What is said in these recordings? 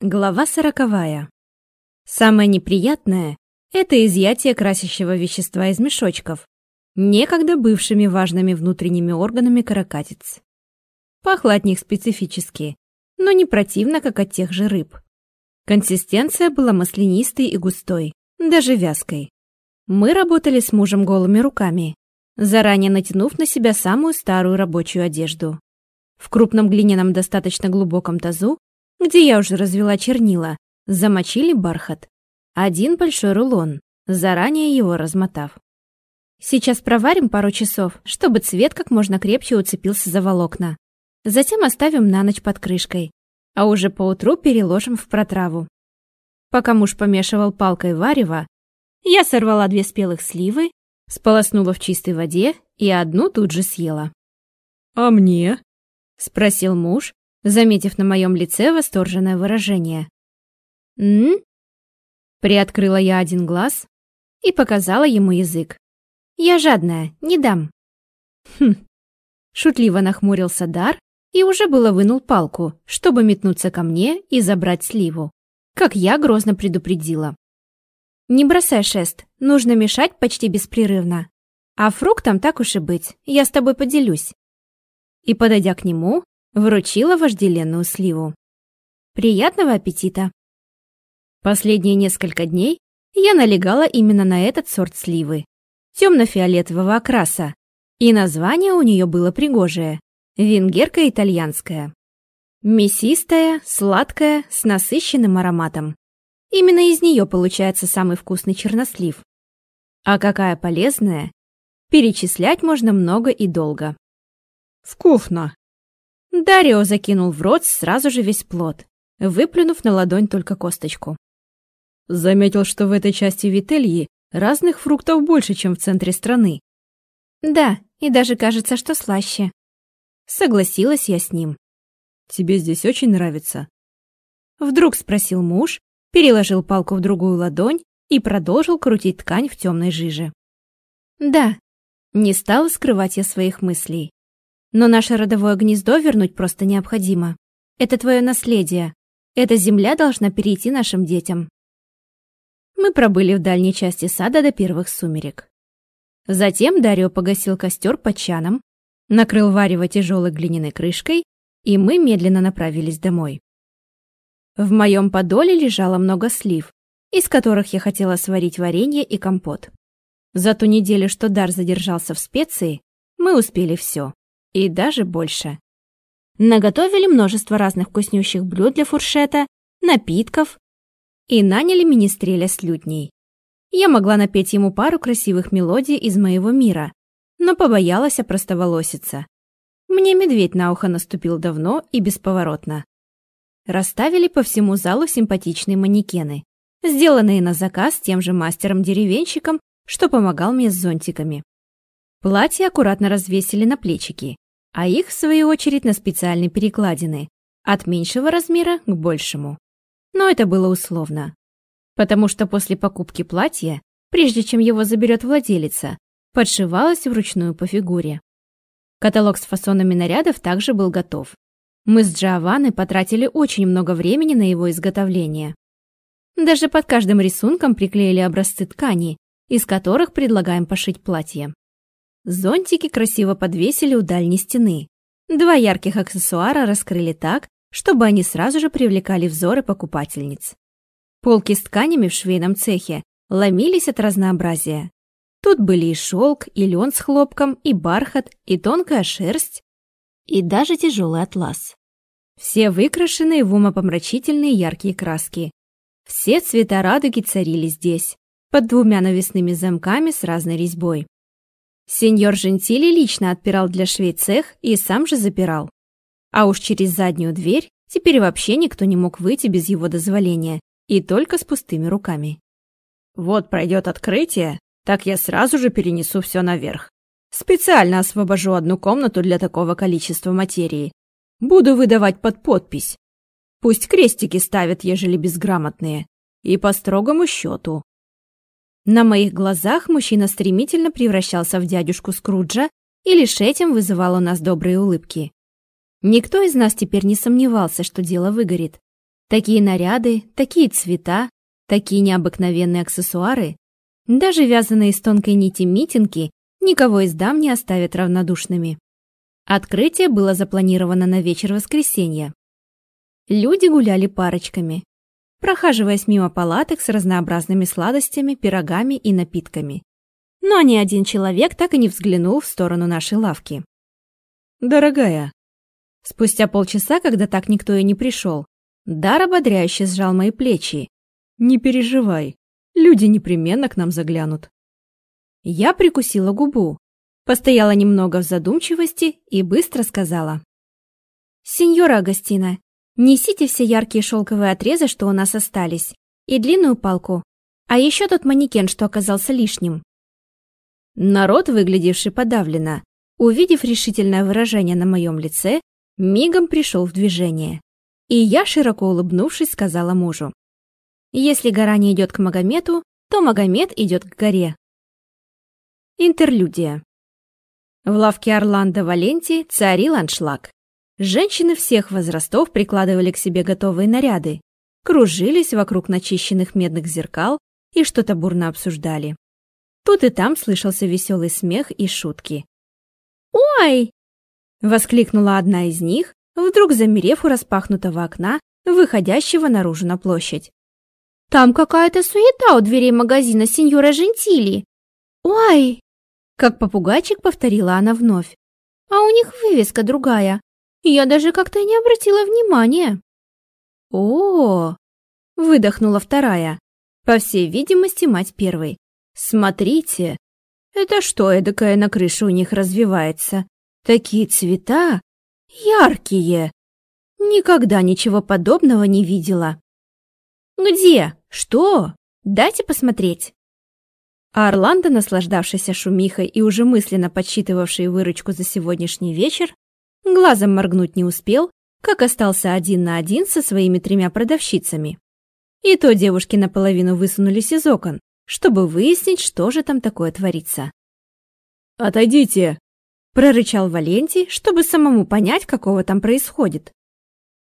Глава сороковая. Самое неприятное – это изъятие красящего вещества из мешочков, некогда бывшими важными внутренними органами каракатиц. Пахло от них специфически, но не противно, как от тех же рыб. Консистенция была маслянистой и густой, даже вязкой. Мы работали с мужем голыми руками, заранее натянув на себя самую старую рабочую одежду. В крупном глиняном достаточно глубоком тазу где я уже развела чернила, замочили бархат. Один большой рулон, заранее его размотав. Сейчас проварим пару часов, чтобы цвет как можно крепче уцепился за волокна. Затем оставим на ночь под крышкой, а уже поутру переложим в протраву. Пока муж помешивал палкой варево, я сорвала две спелых сливы, сполоснула в чистой воде и одну тут же съела. «А мне?» — спросил муж, заметив на моем лице восторженное выражение. «М?», Приоткрыла я один глаз и показала ему язык. «Я жадная, не дам». «Хм». Шутливо нахмурился Дар и уже было вынул палку, чтобы метнуться ко мне и забрать сливу, как я грозно предупредила. «Не бросай шест, нужно мешать почти беспрерывно. А фруктом так уж и быть, я с тобой поделюсь». И, подойдя к нему, вручила вожделенную сливу. Приятного аппетита! Последние несколько дней я налегала именно на этот сорт сливы, темно-фиолетового окраса, и название у нее было пригожее – венгерка итальянская. Мясистая, сладкая, с насыщенным ароматом. Именно из нее получается самый вкусный чернослив. А какая полезная! Перечислять можно много и долго. «Вкусно!» Дарио закинул в рот сразу же весь плод, выплюнув на ладонь только косточку. Заметил, что в этой части Вительи разных фруктов больше, чем в центре страны. Да, и даже кажется, что слаще. Согласилась я с ним. Тебе здесь очень нравится? Вдруг спросил муж, переложил палку в другую ладонь и продолжил крутить ткань в темной жиже. Да, не стала скрывать я своих мыслей. Но наше родовое гнездо вернуть просто необходимо. Это твое наследие. Эта земля должна перейти нашим детям. Мы пробыли в дальней части сада до первых сумерек. Затем Дарио погасил костер под чаном, накрыл варево тяжелой глиняной крышкой, и мы медленно направились домой. В моем подоле лежало много слив, из которых я хотела сварить варенье и компот. За ту неделю, что Дар задержался в специи, мы успели все. И даже больше. Наготовили множество разных вкуснющих блюд для фуршета, напитков и наняли министреля с лютней. Я могла напеть ему пару красивых мелодий из моего мира, но побоялась опростоволоситься. Мне медведь на ухо наступил давно и бесповоротно. Расставили по всему залу симпатичные манекены, сделанные на заказ тем же мастером-деревенщиком, что помогал мне с зонтиками. Платья аккуратно развесили на плечики, а их, в свою очередь, на специальные перекладины, от меньшего размера к большему. Но это было условно. Потому что после покупки платья, прежде чем его заберет владелица, подшивалось вручную по фигуре. Каталог с фасонами нарядов также был готов. Мы с Джованной потратили очень много времени на его изготовление. Даже под каждым рисунком приклеили образцы ткани, из которых предлагаем пошить платье. Зонтики красиво подвесили у дальней стены. Два ярких аксессуара раскрыли так, чтобы они сразу же привлекали взоры покупательниц. Полки с тканями в швейном цехе ломились от разнообразия. Тут были и шелк, и лен с хлопком, и бархат, и тонкая шерсть, и даже тяжелый атлас. Все выкрашенные в умопомрачительные яркие краски. Все цвета радуги царили здесь, под двумя навесными замками с разной резьбой. Сеньор Жентили лично отпирал для швей цех и сам же запирал. А уж через заднюю дверь теперь вообще никто не мог выйти без его дозволения и только с пустыми руками. Вот пройдет открытие, так я сразу же перенесу все наверх. Специально освобожу одну комнату для такого количества материи. Буду выдавать под подпись. Пусть крестики ставят, ежели безграмотные. И по строгому счету. На моих глазах мужчина стремительно превращался в дядюшку Скруджа и лишь этим вызывал у нас добрые улыбки. Никто из нас теперь не сомневался, что дело выгорит. Такие наряды, такие цвета, такие необыкновенные аксессуары, даже вязаные из тонкой нити митинги никого из дам не оставят равнодушными. Открытие было запланировано на вечер воскресенья. Люди гуляли парочками, прохаживаясь мимо палаток с разнообразными сладостями, пирогами и напитками. Но ни один человек так и не взглянул в сторону нашей лавки. «Дорогая!» Спустя полчаса, когда так никто и не пришел, Дар ободряюще сжал мои плечи. «Не переживай, люди непременно к нам заглянут». Я прикусила губу, постояла немного в задумчивости и быстро сказала. «Сеньора Агастина, несите все яркие шелковые отрезы, что у нас остались, и длинную палку, а еще тот манекен, что оказался лишним». Народ, выглядевший подавленно, увидев решительное выражение на моем лице, мигом пришел в движение. И я, широко улыбнувшись, сказала мужу. «Если гора не идет к Магомету, то Магомед идет к горе». Интерлюдия. В лавке Орландо Валенти царил аншлаг. Женщины всех возрастов прикладывали к себе готовые наряды, кружились вокруг начищенных медных зеркал и что-то бурно обсуждали. Тут и там слышался веселый смех и шутки. «Ой!» — воскликнула одна из них, вдруг замерев у распахнутого окна, выходящего наружу на площадь. «Там какая-то суета у дверей магазина сеньора Жентили. Ой!» Как попугайчик повторила она вновь. А у них вывеска другая. Я даже как-то не обратила внимания. О, -о, -о выдохнула вторая. По всей видимости, мать первой. Смотрите, это что эдакое на крыше у них развивается? Такие цвета яркие. Никогда ничего подобного не видела. Где? Что? Дайте посмотреть. А Орландо, наслаждавшийся шумихой и уже мысленно подсчитывавший выручку за сегодняшний вечер, глазом моргнуть не успел, как остался один на один со своими тремя продавщицами. И то девушки наполовину высунулись из окон, чтобы выяснить, что же там такое творится. «Отойдите!» – прорычал Валентий, чтобы самому понять, какого там происходит.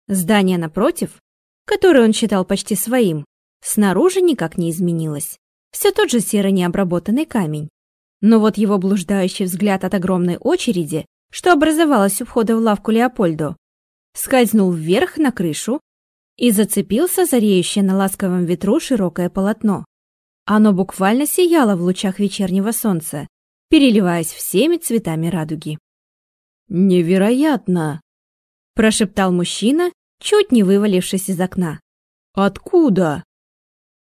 Здание напротив, которое он считал почти своим, снаружи никак не изменилось все тот же серый необработанный камень. Но вот его блуждающий взгляд от огромной очереди, что образовалась у входа в лавку Леопольдо, скользнул вверх на крышу и зацепился за реющее на ласковом ветру широкое полотно. Оно буквально сияло в лучах вечернего солнца, переливаясь всеми цветами радуги. «Невероятно!» – прошептал мужчина, чуть не вывалившись из окна. «Откуда?»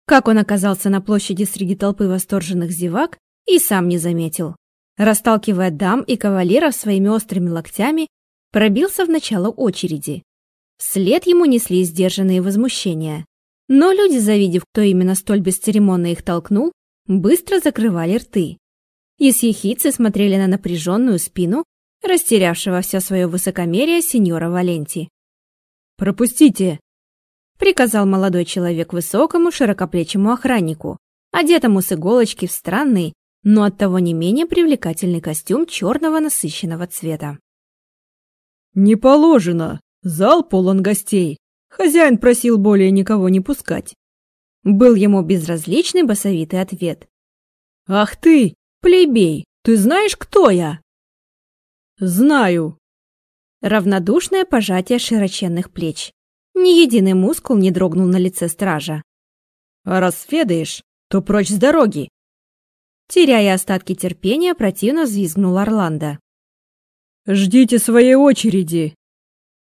Как он оказался на площади среди толпы восторженных зевак, и сам не заметил. Расталкивая дам и кавалеров своими острыми локтями, пробился в начало очереди. Вслед ему несли сдержанные возмущения. Но люди, завидев, кто именно столь бесцеремонно их толкнул, быстро закрывали рты. И с ехидцы смотрели на напряженную спину, растерявшего все свое высокомерие сеньора Валенти. «Пропустите!» приказал молодой человек высокому, широкоплечему охраннику, одетому с иголочки в странный, но оттого не менее привлекательный костюм черного насыщенного цвета. «Не положено! Зал полон гостей! Хозяин просил более никого не пускать!» Был ему безразличный басовитый ответ. «Ах ты, плебей, ты знаешь, кто я?» «Знаю!» Равнодушное пожатие широченных плеч. Ни единый мускул не дрогнул на лице стража. «А раз федаешь, то прочь с дороги!» Теряя остатки терпения, противно взвизгнул Орландо. «Ждите своей очереди!»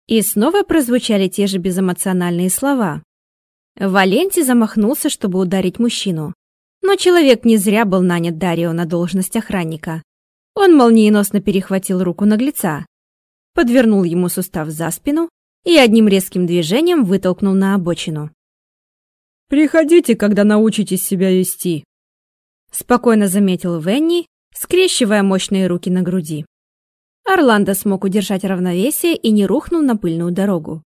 И снова прозвучали те же безэмоциональные слова. Валенти замахнулся, чтобы ударить мужчину. Но человек не зря был нанят Дарио на должность охранника. Он молниеносно перехватил руку наглеца, подвернул ему сустав за спину и одним резким движением вытолкнул на обочину. «Приходите, когда научитесь себя вести», — спокойно заметил Венни, скрещивая мощные руки на груди. Орландо смог удержать равновесие и не рухнул на пыльную дорогу.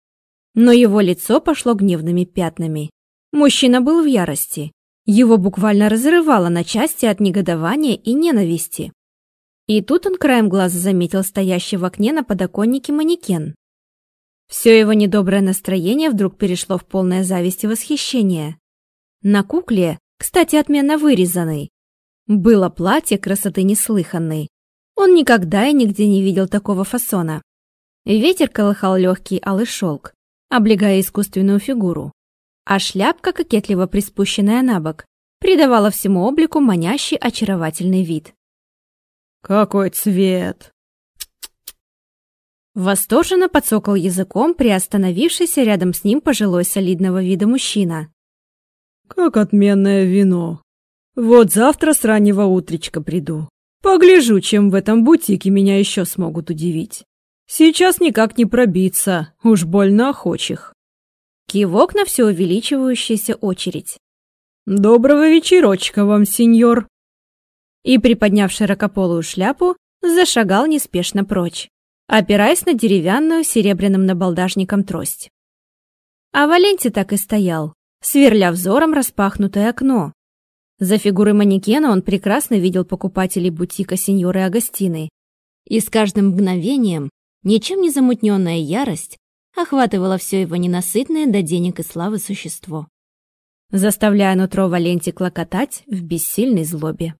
Но его лицо пошло гневными пятнами. Мужчина был в ярости. Его буквально разрывало на части от негодования и ненависти. И тут он краем глаза заметил стоящий в окне на подоконнике манекен. Все его недоброе настроение вдруг перешло в полное зависть и восхищение. На кукле, кстати, отменно вырезанной, было платье красоты неслыханной. Он никогда и нигде не видел такого фасона. Ветер колыхал легкий алый шелк, облегая искусственную фигуру, а шляпка, кокетливо приспущенная на бок, придавала всему облику манящий очаровательный вид. «Какой цвет!» Восторженно подсокал языком приостановившийся рядом с ним пожилой солидного вида мужчина. «Как отменное вино! Вот завтра с раннего утречка приду. Погляжу, чем в этом бутике меня еще смогут удивить. Сейчас никак не пробиться, уж больно охочих». Кивок на все увеличивающуюся очередь. «Доброго вечерочка вам, сеньор!» И, приподняв широкополую шляпу, зашагал неспешно прочь опираясь на деревянную серебряным набалдажником трость. А Валенти так и стоял, сверля взором распахнутое окно. За фигурой манекена он прекрасно видел покупателей бутика сеньоры Агастины. И с каждым мгновением ничем не замутненная ярость охватывала все его ненасытное до денег и славы существо, заставляя нутро Валенти клокотать в бессильной злобе.